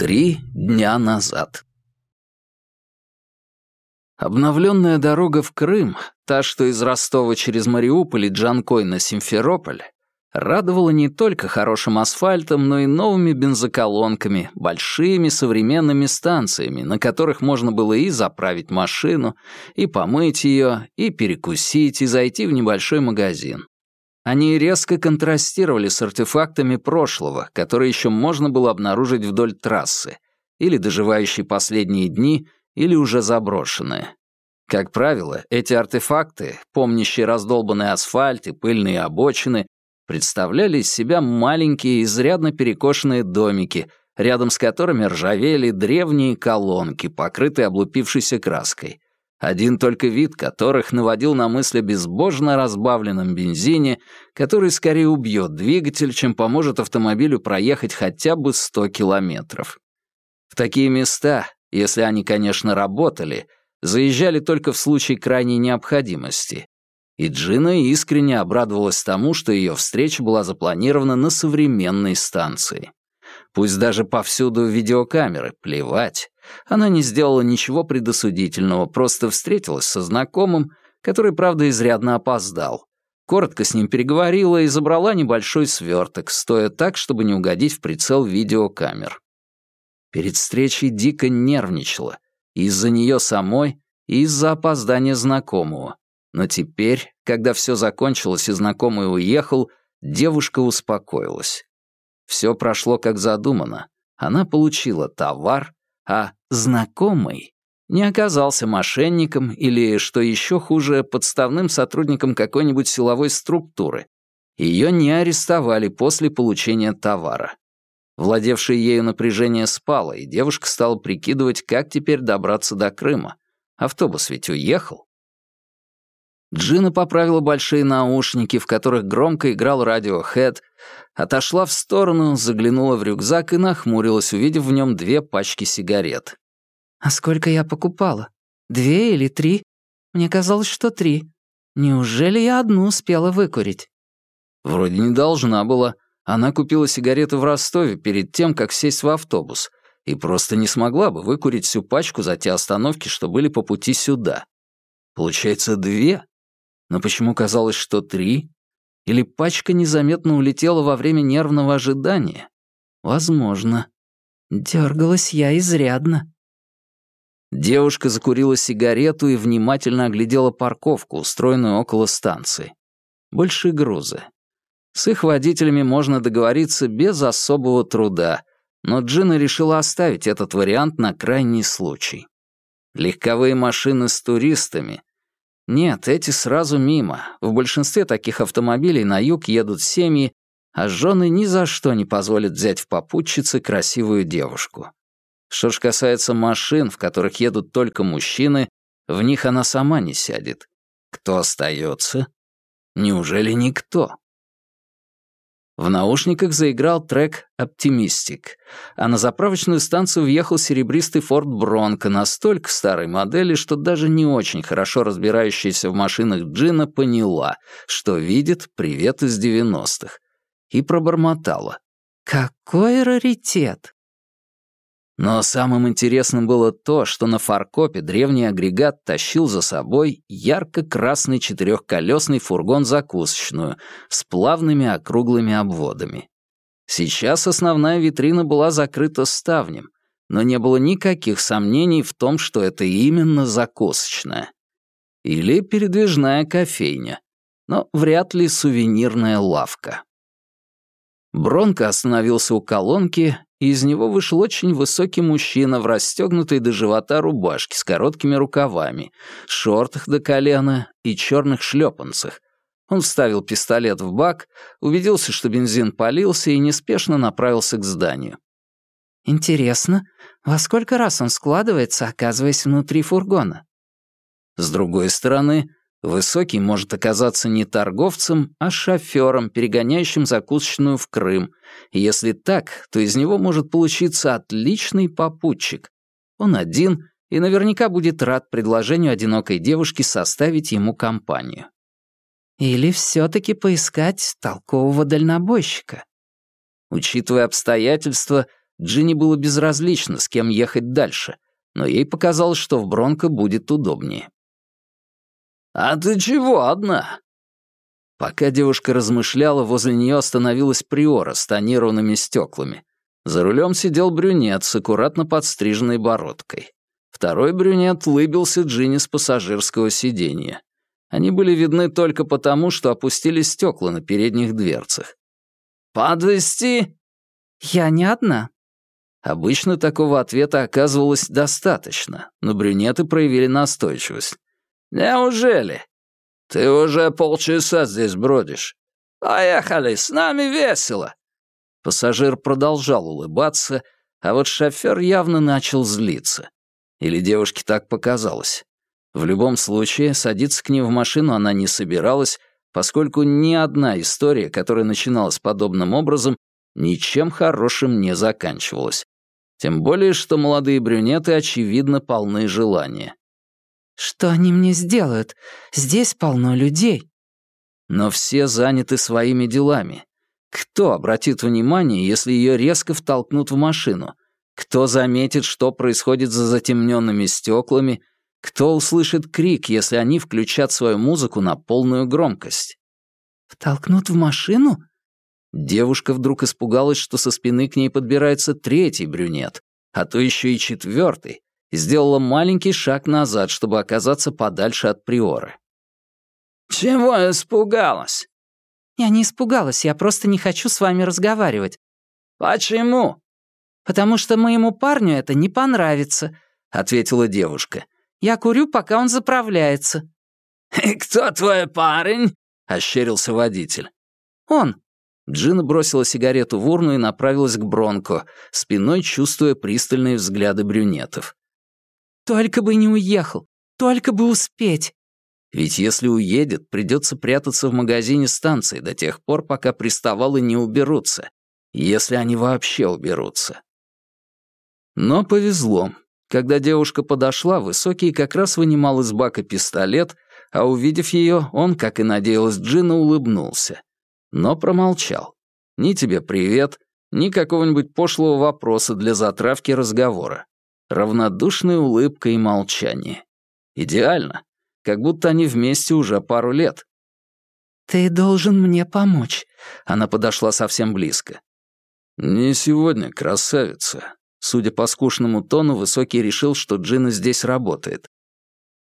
Три дня назад. Обновленная дорога в Крым, та, что из Ростова через Мариуполь и Джанкой на Симферополь, радовала не только хорошим асфальтом, но и новыми бензоколонками, большими современными станциями, на которых можно было и заправить машину, и помыть ее, и перекусить, и зайти в небольшой магазин. Они резко контрастировали с артефактами прошлого, которые еще можно было обнаружить вдоль трассы, или доживающие последние дни, или уже заброшенные. Как правило, эти артефакты, помнящие раздолбанный асфальт и пыльные обочины, представляли из себя маленькие, изрядно перекошенные домики, рядом с которыми ржавели древние колонки, покрытые облупившейся краской, один только вид которых наводил на мысль о безбожно разбавленном бензине, который скорее убьет двигатель, чем поможет автомобилю проехать хотя бы 100 километров. В такие места, если они, конечно, работали, заезжали только в случае крайней необходимости. И Джина искренне обрадовалась тому, что ее встреча была запланирована на современной станции. Пусть даже повсюду видеокамеры, плевать. Она не сделала ничего предосудительного, просто встретилась со знакомым, который, правда, изрядно опоздал. Коротко с ним переговорила и забрала небольшой сверток, стоя так, чтобы не угодить в прицел видеокамер. Перед встречей дико нервничала. Из-за нее самой и из-за опоздания знакомого. Но теперь, когда все закончилось и знакомый уехал, девушка успокоилась. Все прошло как задумано. Она получила товар, а знакомый не оказался мошенником или, что еще хуже, подставным сотрудником какой-нибудь силовой структуры. Ее не арестовали после получения товара. Владевшее ею напряжение спало, и девушка стала прикидывать, как теперь добраться до Крыма. Автобус ведь уехал. Джина поправила большие наушники, в которых громко играл радиохэд, отошла в сторону, заглянула в рюкзак и нахмурилась, увидев в нем две пачки сигарет. «А сколько я покупала? Две или три? Мне казалось, что три. Неужели я одну успела выкурить?» Вроде не должна была. Она купила сигареты в Ростове перед тем, как сесть в автобус, и просто не смогла бы выкурить всю пачку за те остановки, что были по пути сюда. Получается, две? Но почему казалось, что три? Или пачка незаметно улетела во время нервного ожидания? Возможно. Дергалась я изрядно. Девушка закурила сигарету и внимательно оглядела парковку, устроенную около станции. Большие грузы. С их водителями можно договориться без особого труда, но Джина решила оставить этот вариант на крайний случай. Легковые машины с туристами нет, эти сразу мимо. В большинстве таких автомобилей на юг едут семьи, а жены ни за что не позволят взять в попутчицы красивую девушку. Что ж касается машин, в которых едут только мужчины, в них она сама не сядет. Кто остается? Неужели никто? В наушниках заиграл трек «Оптимистик», а на заправочную станцию въехал серебристый Форд Бронко настолько старой модели, что даже не очень хорошо разбирающаяся в машинах Джина поняла, что видит привет из девяностых, и пробормотала. «Какой раритет!» Но самым интересным было то, что на фаркопе древний агрегат тащил за собой ярко-красный четырехколесный фургон-закусочную с плавными округлыми обводами. Сейчас основная витрина была закрыта ставнем, но не было никаких сомнений в том, что это именно закусочная. Или передвижная кофейня, но вряд ли сувенирная лавка. Бронко остановился у колонки и из него вышел очень высокий мужчина в расстегнутой до живота рубашке с короткими рукавами, шортах до колена и черных шлепанцах. Он вставил пистолет в бак, убедился, что бензин полился и неспешно направился к зданию. «Интересно, во сколько раз он складывается, оказываясь внутри фургона?» С другой стороны, Высокий может оказаться не торговцем, а шофером, перегоняющим закусочную в Крым. И если так, то из него может получиться отличный попутчик. Он один и наверняка будет рад предложению одинокой девушки составить ему компанию. Или все-таки поискать толкового дальнобойщика? Учитывая обстоятельства, Джинни было безразлично, с кем ехать дальше, но ей показалось, что в Бронко будет удобнее. «А ты чего одна?» Пока девушка размышляла, возле нее остановилась приора с тонированными стеклами. За рулем сидел брюнет с аккуратно подстриженной бородкой. Второй брюнет лыбился Джинни с пассажирского сиденья. Они были видны только потому, что опустили стекла на передних дверцах. «Подвезти?» «Я не одна». Обычно такого ответа оказывалось достаточно, но брюнеты проявили настойчивость. «Неужели? Ты уже полчаса здесь бродишь. Поехали, с нами весело. Пассажир продолжал улыбаться, а вот шофер явно начал злиться. Или девушке так показалось. В любом случае, садиться к ним в машину она не собиралась, поскольку ни одна история, которая начиналась подобным образом, ничем хорошим не заканчивалась. Тем более, что молодые брюнеты, очевидно, полны желания. «Что они мне сделают? Здесь полно людей». Но все заняты своими делами. Кто обратит внимание, если ее резко втолкнут в машину? Кто заметит, что происходит за затемненными стеклами? Кто услышит крик, если они включат свою музыку на полную громкость? «Втолкнут в машину?» Девушка вдруг испугалась, что со спины к ней подбирается третий брюнет, а то еще и четвертый, и сделала маленький шаг назад, чтобы оказаться подальше от приоры. «Чего испугалась?» «Я не испугалась, я просто не хочу с вами разговаривать». «Почему?» «Потому что моему парню это не понравится», — ответила девушка. «Я курю, пока он заправляется». «И кто твой парень?» — ощерился водитель. «Он». Джина бросила сигарету в урну и направилась к Бронко, спиной чувствуя пристальные взгляды брюнетов. «Только бы не уехал, только бы успеть». Ведь если уедет, придется прятаться в магазине станции до тех пор, пока приставалы не уберутся. Если они вообще уберутся. Но повезло. Когда девушка подошла, Высокий как раз вынимал из бака пистолет, а увидев ее, он, как и надеялась Джина, улыбнулся. Но промолчал. Ни тебе привет, ни какого-нибудь пошлого вопроса для затравки разговора. Равнодушная улыбка и молчание. Идеально как будто они вместе уже пару лет. «Ты должен мне помочь», — она подошла совсем близко. «Не сегодня, красавица». Судя по скучному тону, Высокий решил, что Джина здесь работает.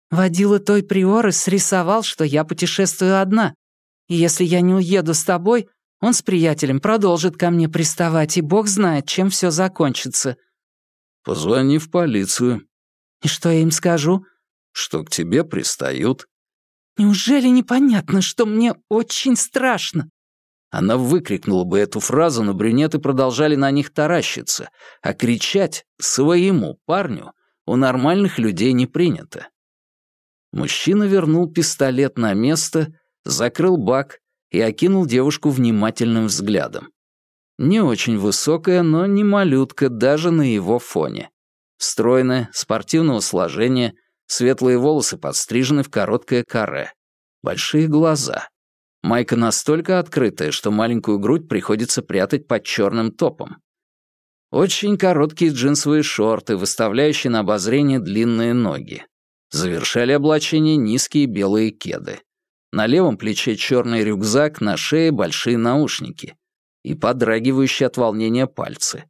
«Водила той приоры срисовал, что я путешествую одна. И если я не уеду с тобой, он с приятелем продолжит ко мне приставать, и бог знает, чем все закончится». «Позвони в полицию». «И что я им скажу? что к тебе пристают». «Неужели непонятно, что мне очень страшно?» Она выкрикнула бы эту фразу, но брюнеты продолжали на них таращиться, а кричать «своему парню» у нормальных людей не принято. Мужчина вернул пистолет на место, закрыл бак и окинул девушку внимательным взглядом. Не очень высокая, но не малютка даже на его фоне. Стройная, спортивного сложения, Светлые волосы подстрижены в короткое каре. Большие глаза. Майка настолько открытая, что маленькую грудь приходится прятать под черным топом. Очень короткие джинсовые шорты, выставляющие на обозрение длинные ноги. Завершали облачение низкие белые кеды. На левом плече черный рюкзак, на шее большие наушники. И подрагивающие от волнения пальцы.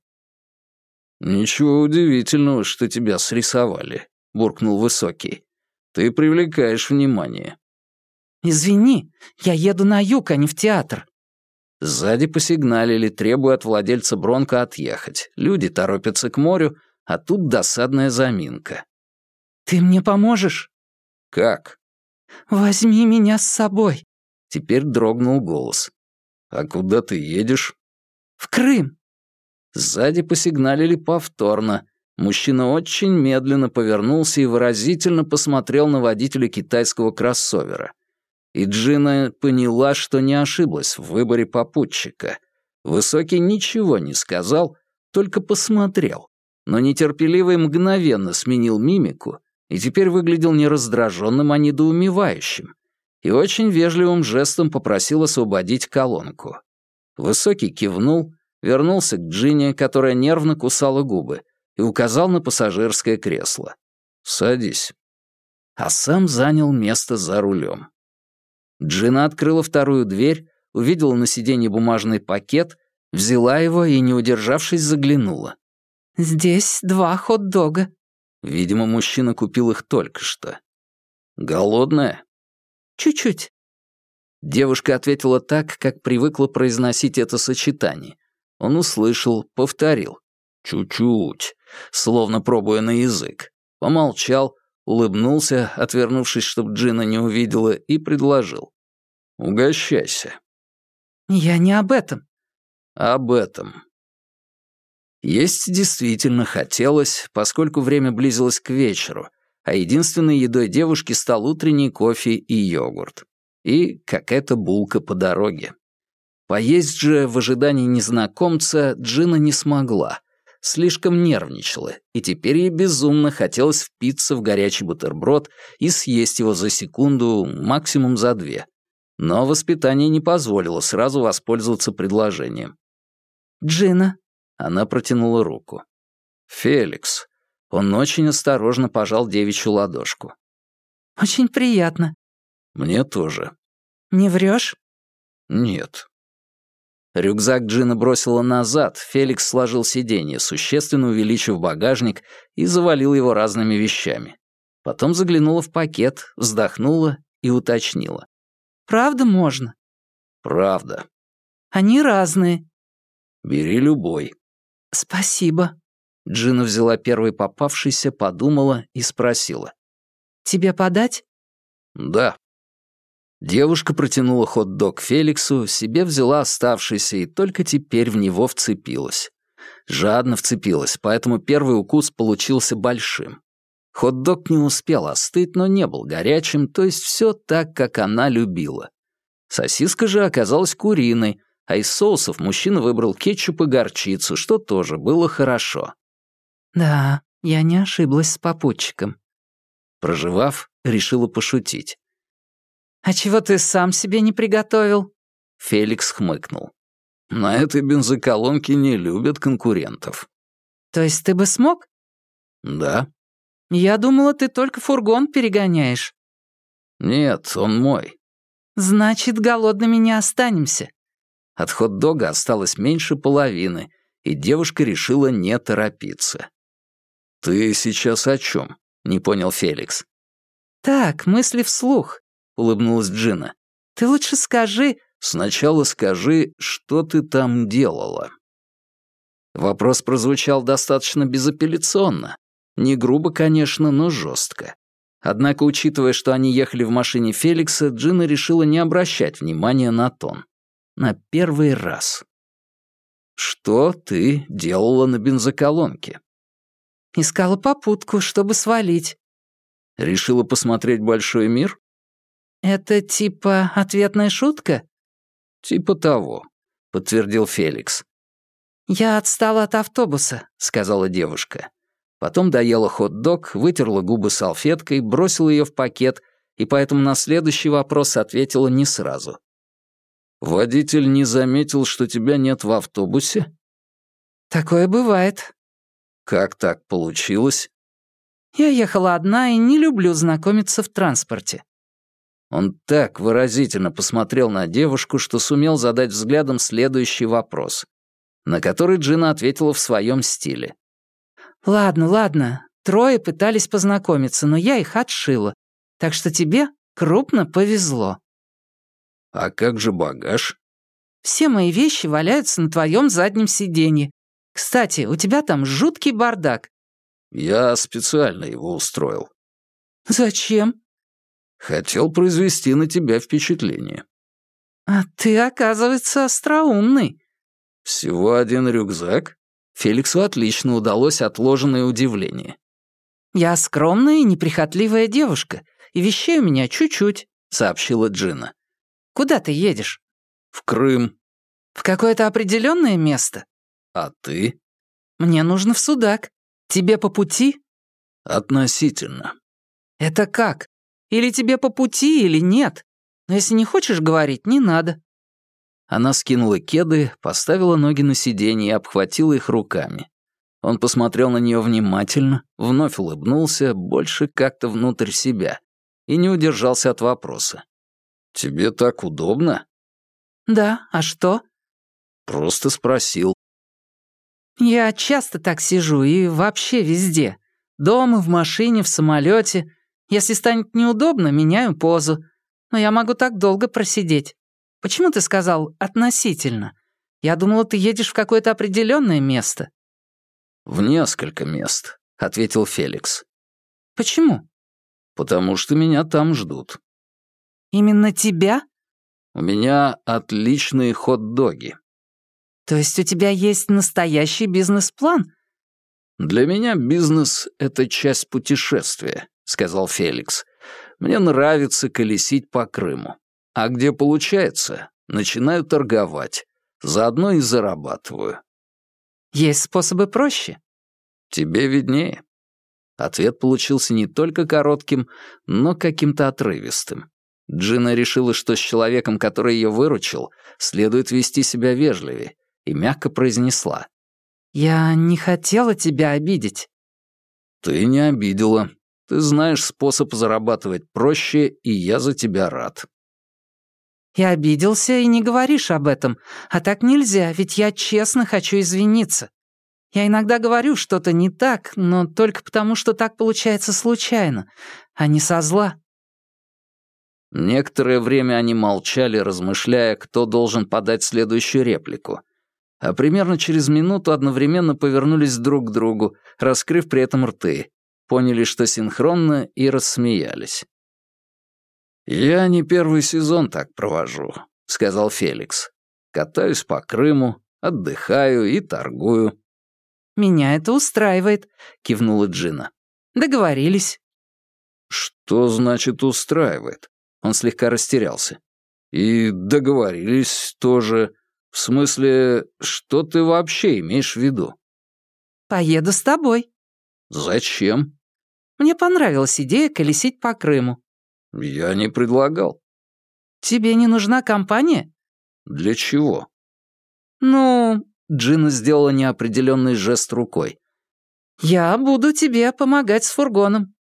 «Ничего удивительного, что тебя срисовали», — буркнул Высокий. «Ты привлекаешь внимание». «Извини, я еду на юг, а не в театр». Сзади посигналили, требуя от владельца Бронко отъехать. Люди торопятся к морю, а тут досадная заминка. «Ты мне поможешь?» «Как?» «Возьми меня с собой». Теперь дрогнул голос. «А куда ты едешь?» «В Крым». Сзади посигналили повторно, Мужчина очень медленно повернулся и выразительно посмотрел на водителя китайского кроссовера. И Джина поняла, что не ошиблась в выборе попутчика. Высокий ничего не сказал, только посмотрел, но нетерпеливый мгновенно сменил мимику и теперь выглядел не раздраженным, а недоумевающим, и очень вежливым жестом попросил освободить колонку. Высокий кивнул, вернулся к Джине, которая нервно кусала губы, и указал на пассажирское кресло. «Садись». А сам занял место за рулем. Джина открыла вторую дверь, увидела на сиденье бумажный пакет, взяла его и, не удержавшись, заглянула. «Здесь два хот-дога». Видимо, мужчина купил их только что. «Голодная?» «Чуть-чуть». Девушка ответила так, как привыкла произносить это сочетание. Он услышал, повторил. «Чуть-чуть», словно пробуя на язык. Помолчал, улыбнулся, отвернувшись, чтобы Джина не увидела, и предложил. «Угощайся». «Я не об этом». «Об этом». Есть действительно хотелось, поскольку время близилось к вечеру, а единственной едой девушки стал утренний кофе и йогурт. И какая-то булка по дороге. Поесть же в ожидании незнакомца Джина не смогла. Слишком нервничала, и теперь ей безумно хотелось впиться в горячий бутерброд и съесть его за секунду, максимум за две. Но воспитание не позволило сразу воспользоваться предложением. «Джина». Она протянула руку. «Феликс». Он очень осторожно пожал девичью ладошку. «Очень приятно». «Мне тоже». «Не врешь?» «Нет». Рюкзак Джина бросила назад, Феликс сложил сиденье, существенно увеличив багажник, и завалил его разными вещами. Потом заглянула в пакет, вздохнула и уточнила. «Правда можно?» «Правда». «Они разные». «Бери любой». «Спасибо». Джина взяла первый попавшийся, подумала и спросила. «Тебе подать?» «Да». Девушка протянула хот-дог Феликсу, себе взяла оставшийся и только теперь в него вцепилась. Жадно вцепилась, поэтому первый укус получился большим. Хот-дог не успел остыть, но не был горячим, то есть все так, как она любила. Сосиска же оказалась куриной, а из соусов мужчина выбрал кетчуп и горчицу, что тоже было хорошо. «Да, я не ошиблась с попутчиком». Проживав, решила пошутить. «А чего ты сам себе не приготовил?» Феликс хмыкнул. «На этой бензоколонке не любят конкурентов». «То есть ты бы смог?» «Да». «Я думала, ты только фургон перегоняешь». «Нет, он мой». «Значит, голодными не останемся». От хот-дога осталось меньше половины, и девушка решила не торопиться. «Ты сейчас о чем? не понял Феликс. «Так, мысли вслух улыбнулась Джина. «Ты лучше скажи...» «Сначала скажи, что ты там делала?» Вопрос прозвучал достаточно безапелляционно. Не грубо, конечно, но жестко. Однако, учитывая, что они ехали в машине Феликса, Джина решила не обращать внимания на тон. На первый раз. «Что ты делала на бензоколонке?» «Искала попутку, чтобы свалить». «Решила посмотреть большой мир?» «Это типа ответная шутка?» «Типа того», — подтвердил Феликс. «Я отстала от автобуса», — сказала девушка. Потом доела хот-дог, вытерла губы салфеткой, бросила ее в пакет и поэтому на следующий вопрос ответила не сразу. «Водитель не заметил, что тебя нет в автобусе?» «Такое бывает». «Как так получилось?» «Я ехала одна и не люблю знакомиться в транспорте». Он так выразительно посмотрел на девушку, что сумел задать взглядом следующий вопрос, на который Джина ответила в своем стиле. «Ладно, ладно. Трое пытались познакомиться, но я их отшила. Так что тебе крупно повезло». «А как же багаж?» «Все мои вещи валяются на твоем заднем сиденье. Кстати, у тебя там жуткий бардак». «Я специально его устроил». «Зачем?» Хотел произвести на тебя впечатление. А ты, оказывается, остроумный. Всего один рюкзак? Феликсу отлично удалось отложенное удивление. Я скромная и неприхотливая девушка, и вещей у меня чуть-чуть, сообщила Джина. Куда ты едешь? В Крым. В какое-то определенное место? А ты? Мне нужно в Судак. Тебе по пути? Относительно. Это как? Или тебе по пути, или нет. Но если не хочешь говорить, не надо». Она скинула кеды, поставила ноги на сиденье и обхватила их руками. Он посмотрел на нее внимательно, вновь улыбнулся, больше как-то внутрь себя, и не удержался от вопроса. «Тебе так удобно?» «Да, а что?» «Просто спросил». «Я часто так сижу и вообще везде. Дома, в машине, в самолете. Если станет неудобно, меняю позу. Но я могу так долго просидеть. Почему ты сказал «относительно»? Я думала, ты едешь в какое-то определенное место». «В несколько мест», — ответил Феликс. «Почему?» «Потому что меня там ждут». «Именно тебя?» «У меня отличные хот-доги». «То есть у тебя есть настоящий бизнес-план?» «Для меня бизнес — это часть путешествия», — сказал Феликс. «Мне нравится колесить по Крыму. А где получается, начинаю торговать. Заодно и зарабатываю. Есть способы проще. Тебе виднее. Ответ получился не только коротким, но каким-то отрывистым. Джина решила, что с человеком, который ее выручил, следует вести себя вежливее, и мягко произнесла. «Я не хотела тебя обидеть». «Ты не обидела. Ты знаешь способ зарабатывать проще, и я за тебя рад». Я обиделся и не говоришь об этом. А так нельзя, ведь я честно хочу извиниться. Я иногда говорю что-то не так, но только потому, что так получается случайно, а не со зла». Некоторое время они молчали, размышляя, кто должен подать следующую реплику. А примерно через минуту одновременно повернулись друг к другу, раскрыв при этом рты, поняли, что синхронно, и рассмеялись. «Я не первый сезон так провожу», — сказал Феликс. «Катаюсь по Крыму, отдыхаю и торгую». «Меня это устраивает», — кивнула Джина. «Договорились». «Что значит устраивает?» Он слегка растерялся. «И договорились тоже. В смысле, что ты вообще имеешь в виду?» «Поеду с тобой». «Зачем?» «Мне понравилась идея колесить по Крыму. «Я не предлагал». «Тебе не нужна компания?» «Для чего?» «Ну...» — Джина сделала неопределенный жест рукой. «Я буду тебе помогать с фургоном».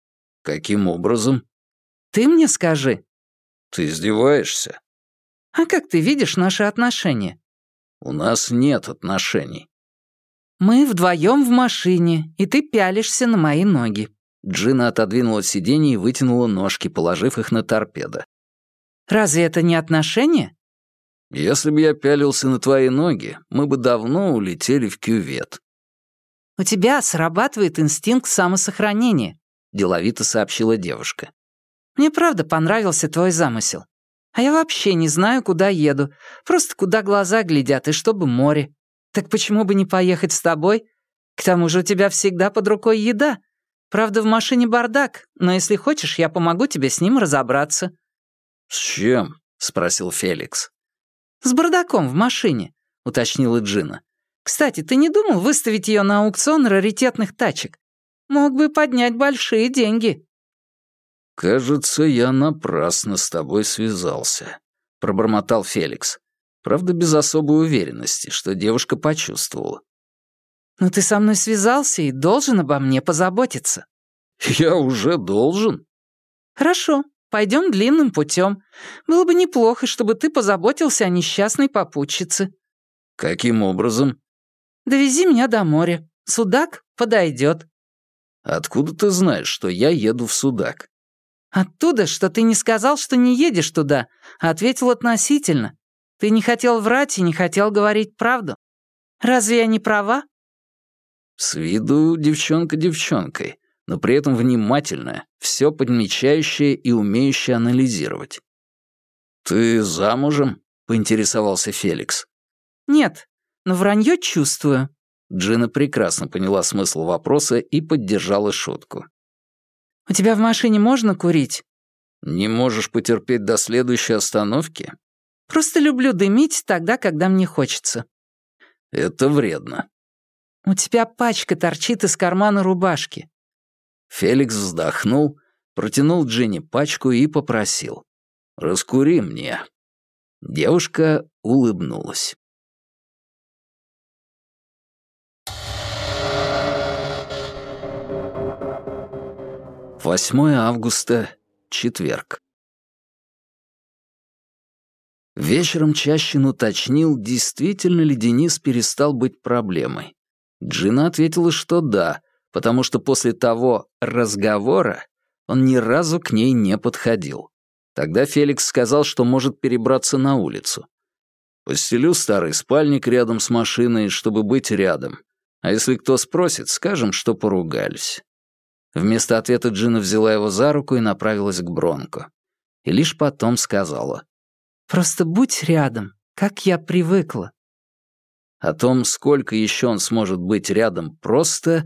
«Каким образом?» «Ты мне скажи». «Ты издеваешься?» «А как ты видишь наши отношения?» «У нас нет отношений». «Мы вдвоем в машине, и ты пялишься на мои ноги. Джина отодвинула сиденье и вытянула ножки, положив их на торпедо. «Разве это не отношения?» «Если бы я пялился на твои ноги, мы бы давно улетели в кювет». «У тебя срабатывает инстинкт самосохранения», — деловито сообщила девушка. «Мне правда понравился твой замысел. А я вообще не знаю, куда еду. Просто куда глаза глядят и чтобы море. Так почему бы не поехать с тобой? К тому же у тебя всегда под рукой еда. Правда, в машине бардак, но если хочешь, я помогу тебе с ним разобраться». «С чем?» — спросил Феликс. «С бардаком в машине», — уточнила Джина. «Кстати, ты не думал выставить ее на аукцион раритетных тачек? Мог бы поднять большие деньги». «Кажется, я напрасно с тобой связался», — пробормотал Феликс. Правда, без особой уверенности, что девушка почувствовала. «Но ты со мной связался и должен обо мне позаботиться». «Я уже должен?» «Хорошо, пойдем длинным путем. Было бы неплохо, чтобы ты позаботился о несчастной попутчице». «Каким образом?» «Довези меня до моря. Судак подойдет». «Откуда ты знаешь, что я еду в Судак?» «Оттуда, что ты не сказал, что не едешь туда, а ответил относительно. Ты не хотел врать и не хотел говорить правду. Разве я не права?» С виду девчонка девчонкой, но при этом внимательная, все подмечающая и умеющая анализировать. «Ты замужем?» — поинтересовался Феликс. «Нет, но вранье чувствую». Джина прекрасно поняла смысл вопроса и поддержала шутку. «У тебя в машине можно курить?» «Не можешь потерпеть до следующей остановки?» «Просто люблю дымить тогда, когда мне хочется». «Это вредно. «У тебя пачка торчит из кармана рубашки». Феликс вздохнул, протянул Джинни пачку и попросил. «Раскури мне». Девушка улыбнулась. 8 августа, четверг. Вечером Чащин уточнил, действительно ли Денис перестал быть проблемой. Джина ответила, что да, потому что после того разговора он ни разу к ней не подходил. Тогда Феликс сказал, что может перебраться на улицу. «Постелю старый спальник рядом с машиной, чтобы быть рядом. А если кто спросит, скажем, что поругались». Вместо ответа Джина взяла его за руку и направилась к Бронко. И лишь потом сказала. «Просто будь рядом, как я привыкла». О том, сколько еще он сможет быть рядом просто,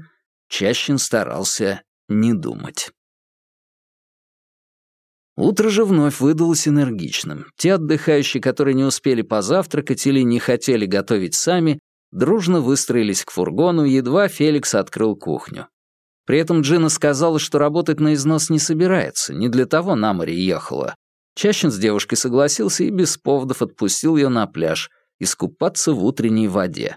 Чащин старался не думать. Утро же вновь выдалось энергичным. Те отдыхающие, которые не успели позавтракать или не хотели готовить сами, дружно выстроились к фургону, едва Феликс открыл кухню. При этом Джина сказала, что работать на износ не собирается, не для того на море ехала. Чащин с девушкой согласился и без поводов отпустил ее на пляж искупаться в утренней воде.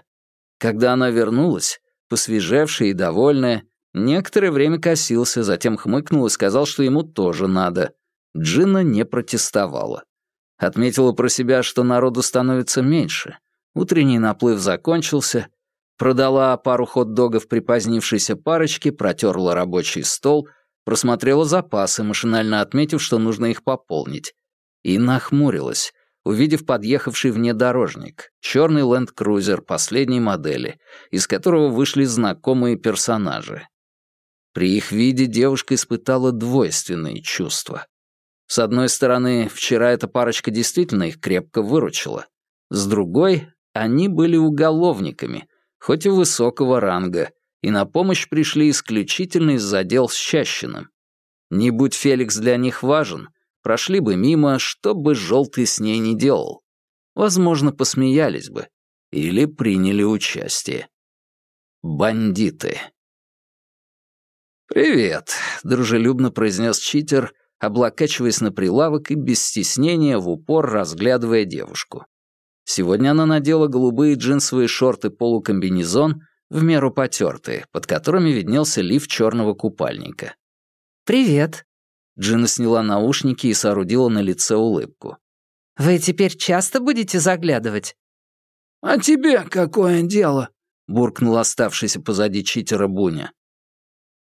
Когда она вернулась, посвежевшая и довольная, некоторое время косился, затем хмыкнул и сказал, что ему тоже надо. Джина не протестовала. Отметила про себя, что народу становится меньше. Утренний наплыв закончился, Продала пару хот-догов припозднившейся парочке, протерла рабочий стол, просмотрела запасы, машинально отметив, что нужно их пополнить. И нахмурилась, увидев подъехавший внедорожник, черный ленд-крузер последней модели, из которого вышли знакомые персонажи. При их виде девушка испытала двойственные чувства. С одной стороны, вчера эта парочка действительно их крепко выручила. С другой, они были уголовниками — хоть и высокого ранга, и на помощь пришли исключительно из-за дел с Чащиным. Не будь Феликс для них важен, прошли бы мимо, что бы Желтый с ней не делал. Возможно, посмеялись бы или приняли участие. Бандиты. «Привет», — дружелюбно произнес читер, облокачиваясь на прилавок и без стеснения в упор разглядывая девушку. Сегодня она надела голубые джинсовые шорты-полукомбинезон, в меру потертые, под которыми виднелся лиф черного купальника. «Привет». Джина сняла наушники и соорудила на лице улыбку. «Вы теперь часто будете заглядывать?» «А тебе какое дело?» — буркнул оставшийся позади читера Буня.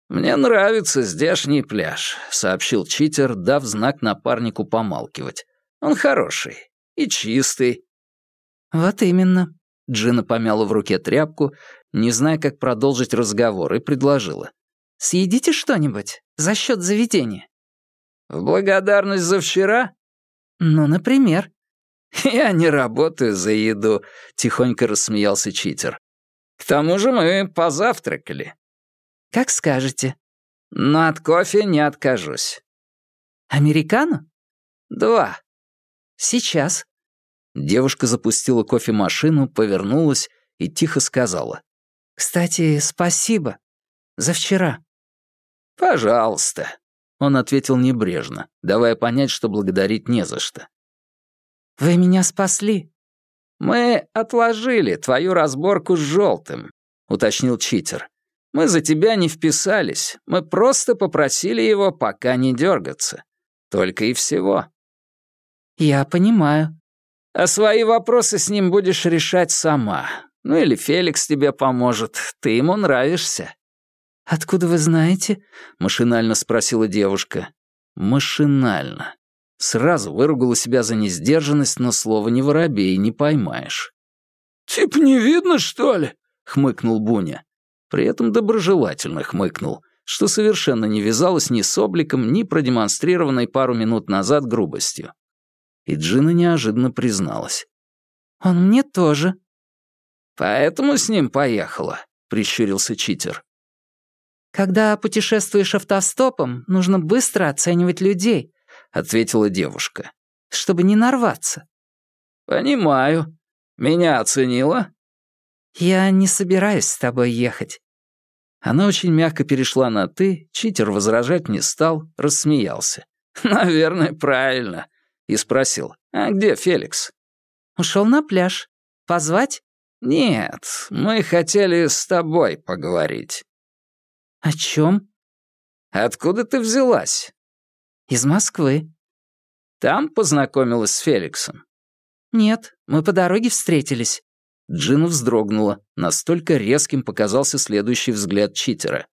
«Мне нравится здешний пляж», — сообщил читер, дав знак напарнику помалкивать. «Он хороший и чистый, «Вот именно». Джина помяла в руке тряпку, не зная, как продолжить разговор, и предложила. «Съедите что-нибудь за счет заведения». «В благодарность за вчера?» «Ну, например». «Я не работаю за еду», — тихонько рассмеялся читер. «К тому же мы позавтракали». «Как скажете». «Но от кофе не откажусь». «Американо?» «Два». «Сейчас». Девушка запустила кофемашину, повернулась и тихо сказала. «Кстати, спасибо. За вчера». «Пожалуйста», — он ответил небрежно, давая понять, что благодарить не за что. «Вы меня спасли». «Мы отложили твою разборку с желтым», — уточнил читер. «Мы за тебя не вписались. Мы просто попросили его пока не дергаться. Только и всего». «Я понимаю», а свои вопросы с ним будешь решать сама. Ну или Феликс тебе поможет, ты ему нравишься». «Откуда вы знаете?» — машинально спросила девушка. «Машинально». Сразу выругала себя за несдержанность, но слово не воробей не поймаешь. «Тип не видно, что ли?» — хмыкнул Буня. При этом доброжелательно хмыкнул, что совершенно не вязалось ни с обликом, ни продемонстрированной пару минут назад грубостью. И Джина неожиданно призналась. «Он мне тоже». «Поэтому с ним поехала», — прищурился читер. «Когда путешествуешь автостопом, нужно быстро оценивать людей», — ответила девушка, «чтобы не нарваться». «Понимаю. Меня оценила?» «Я не собираюсь с тобой ехать». Она очень мягко перешла на «ты», читер возражать не стал, рассмеялся. «Наверное, правильно и спросил, А где Феликс?» «Ушел на пляж. Позвать?» «Нет, мы хотели с тобой поговорить». «О чем?» «Откуда ты взялась?» «Из Москвы». «Там познакомилась с Феликсом?» «Нет, мы по дороге встретились». Джина вздрогнула. Настолько резким показался следующий взгляд читера.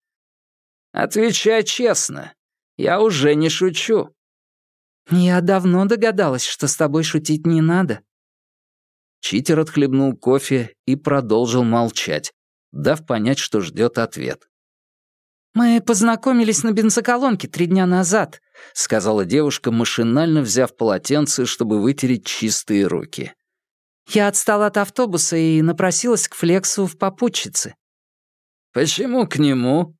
«Отвечай честно. Я уже не шучу». «Я давно догадалась, что с тобой шутить не надо». Читер отхлебнул кофе и продолжил молчать, дав понять, что ждет ответ. «Мы познакомились на бензоколонке три дня назад», — сказала девушка, машинально взяв полотенце, чтобы вытереть чистые руки. «Я отстала от автобуса и напросилась к Флексу в попутчице». «Почему к нему?»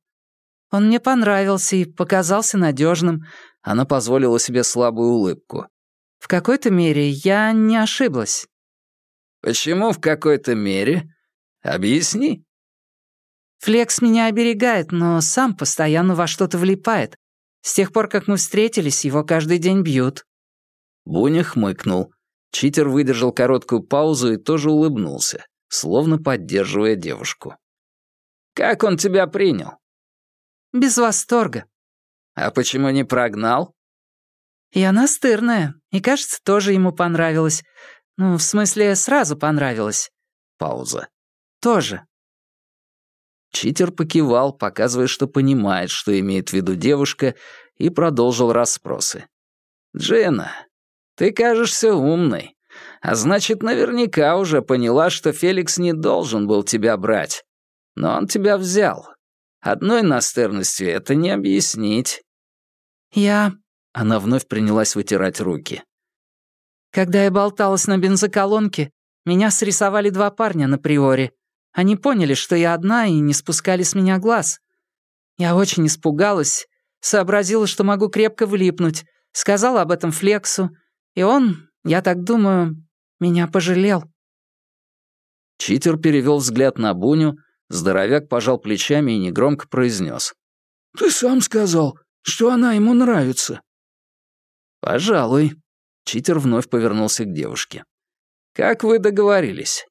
«Он мне понравился и показался надежным. Она позволила себе слабую улыбку. «В какой-то мере я не ошиблась». «Почему в какой-то мере? Объясни». «Флекс меня оберегает, но сам постоянно во что-то влипает. С тех пор, как мы встретились, его каждый день бьют». Буня хмыкнул. Читер выдержал короткую паузу и тоже улыбнулся, словно поддерживая девушку. «Как он тебя принял?» «Без восторга». «А почему не прогнал?» «Я настырная, и, кажется, тоже ему понравилось. Ну, в смысле, сразу понравилось». Пауза. «Тоже». Читер покивал, показывая, что понимает, что имеет в виду девушка, и продолжил расспросы. «Джина, ты кажешься умной, а значит, наверняка уже поняла, что Феликс не должен был тебя брать. Но он тебя взял. Одной настырностью это не объяснить». «Я...» — она вновь принялась вытирать руки. «Когда я болталась на бензоколонке, меня срисовали два парня на приоре. Они поняли, что я одна, и не спускали с меня глаз. Я очень испугалась, сообразила, что могу крепко влипнуть, сказала об этом Флексу, и он, я так думаю, меня пожалел». Читер перевел взгляд на Буню, здоровяк пожал плечами и негромко произнес. «Ты сам сказал, что она ему нравится». «Пожалуй». Читер вновь повернулся к девушке. «Как вы договорились?»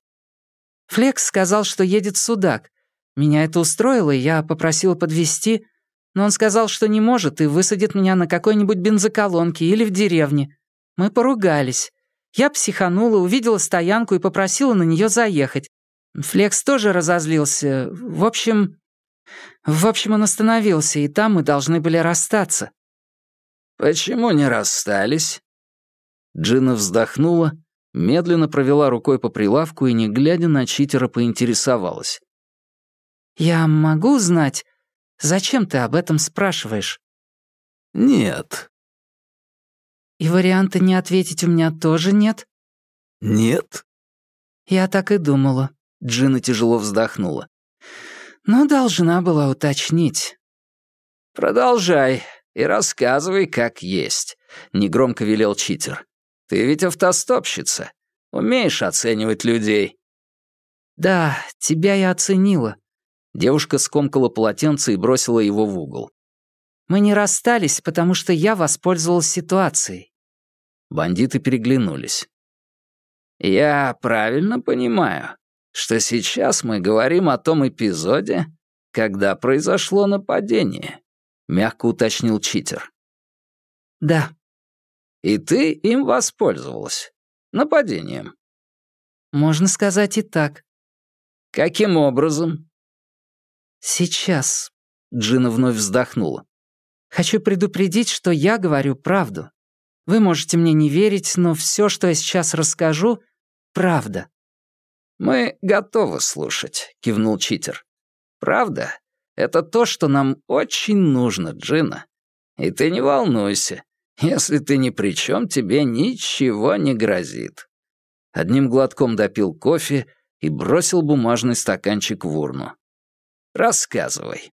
Флекс сказал, что едет судак. Меня это устроило, и я попросила подвезти, но он сказал, что не может и высадит меня на какой-нибудь бензоколонке или в деревне. Мы поругались. Я психанула, увидела стоянку и попросила на нее заехать. Флекс тоже разозлился. В общем... В общем, он остановился, и там мы должны были расстаться. «Почему не расстались?» Джина вздохнула, медленно провела рукой по прилавку и, не глядя на читера, поинтересовалась. «Я могу узнать, зачем ты об этом спрашиваешь?» «Нет». «И варианта не ответить у меня тоже нет?» «Нет». «Я так и думала», — Джина тяжело вздохнула. «Но должна была уточнить». «Продолжай и рассказывай, как есть», — негромко велел читер. «Ты ведь автостопщица. Умеешь оценивать людей». «Да, тебя я оценила». Девушка скомкала полотенце и бросила его в угол. «Мы не расстались, потому что я воспользовалась ситуацией». Бандиты переглянулись. «Я правильно понимаю, что сейчас мы говорим о том эпизоде, когда произошло нападение», — мягко уточнил читер. «Да». «И ты им воспользовалась? Нападением?» «Можно сказать и так». «Каким образом?» «Сейчас», — Джина вновь вздохнула. «Хочу предупредить, что я говорю правду. Вы можете мне не верить, но все, что я сейчас расскажу, — правда». «Мы готовы слушать», — кивнул читер. «Правда? Это то, что нам очень нужно, Джина. И ты не волнуйся. Если ты ни при чем, тебе ничего не грозит». Одним глотком допил кофе и бросил бумажный стаканчик в урну. «Рассказывай».